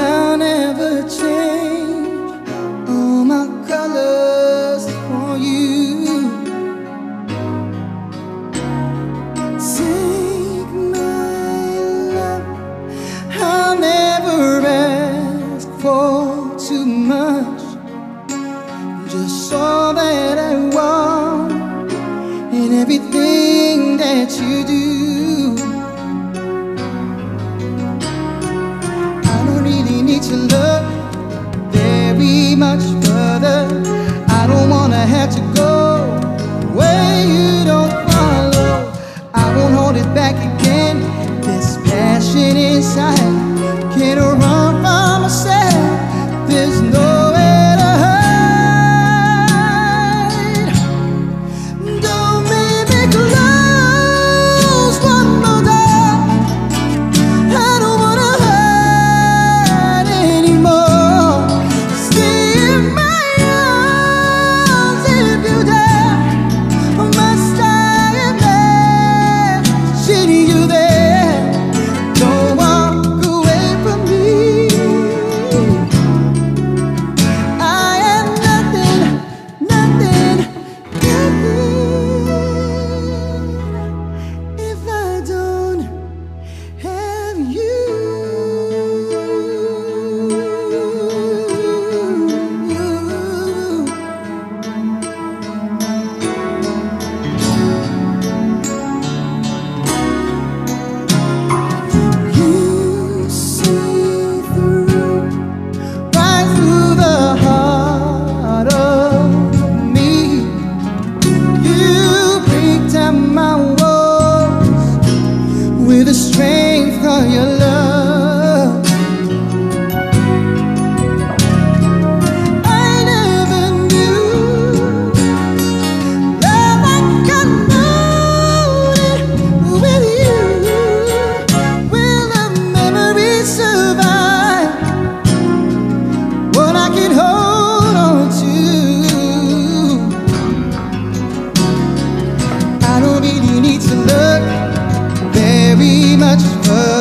I'll never change all my colors for you. Take my love, I'll never ask for too much. Just all that I want and everything that you do. Much further.